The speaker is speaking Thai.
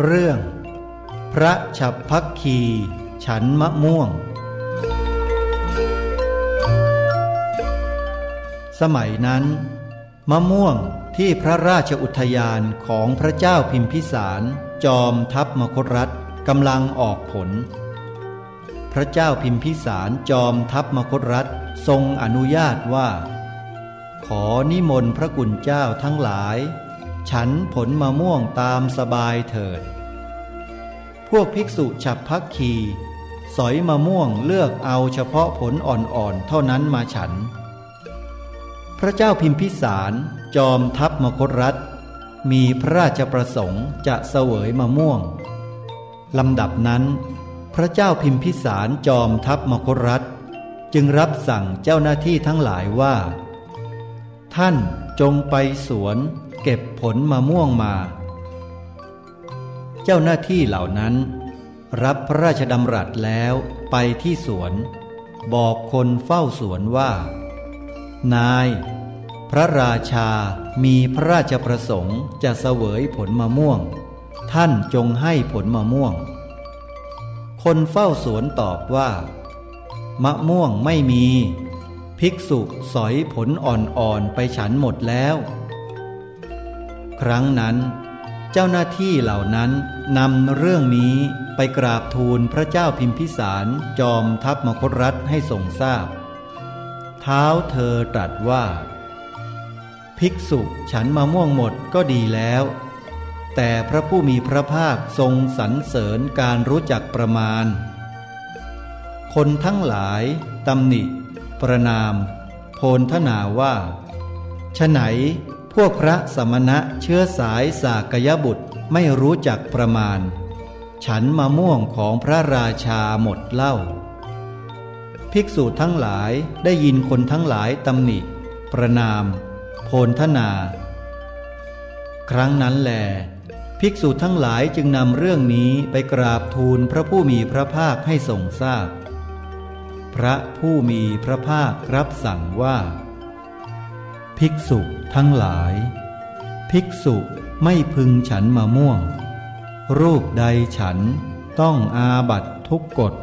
เรื่อง พระฉับพักคี ฉันมะม่วง สมัยนั้น มะม่วงที่พระราชอุทยานของพระเจ้าพิมพิสาร จอมทัพมคตรัฐกำลังออกผล พระเจ้าพิมพิสารจอมทัพมคตรัฐทรงอนุญาตว่า ขอนิมนต์พระกุณเจ้าทั้งหลาย ฉันผลมะม่วงตามสบายเถิด พวกภิกษุฉับพักคีสอยมะม่วงเลือกเอาเฉพาะผลอ่อนๆเท่านั้นมาฉัน พระเจ้าพิมพิสาร จอมทัพมคตรัฐ มีพระราชประสงค์จะเสวยมะม่วงลำดับนั้น พระเจ้าพิมพิสารจอมทัพมคตรัฐ จึงรับสั่งเจ้าหน้าที่ทั้งหลายว่า ท่านจงไปสวน เก็บผลมะม่วงมา เจ้าหน้าที่เหล่านั้น รับพระราชดำรัสแล้วไปที่สวน บอกคนเฝ้าสวนว่า นาย พระราชามีพระราชประสงค์จะเสวยผลมะม่วง ท่านจงให้ผลมะม่วง คนเฝ้าสวนตอบว่า มะม่วงไม่มี ภิกษุสอยผลอ่อนๆไปฉันหมดแล้ว ครั้งนั้น เจ้าหน้าที่เหล่านั้นนำเรื่องนี้ไปกราบทูลพระเจ้าพิมพิสารจอมทัพมคตรัฐให้ทรงทราบ เท้าเธอตรัสว่า ภิกษุฉันมะม่วงหมดก็ดีแล้ว แต่พระผู้มีพระภาคทรงสรรเสริญการรู้จักประมาณ คนทั้งหลายตำหนิ ประนาม โพนทนาว่า ฉไหนพวกพระสมณะเชื้อสายสากยบุตรไม่รู้จักประมาณ ฉันมะม่วงของพระราชาหมดเล่า ภิกษุทั้งหลายได้ยินคนทั้งหลายตำหนิ ประนาม โพนทนา ครั้งนั้นแหลภิกษุทั้งหลายจึงนำเรื่องนี้ไปกราบทูลพระผู้มีพระภาคให้ทรงทราบพพระผู้มีพระภาครับสั่งว่า ภิกษุทั้งหลาย ภิกษุไม่พึงฉันมะม่วง รูปใดฉันต้องอาบัตทุกกฎ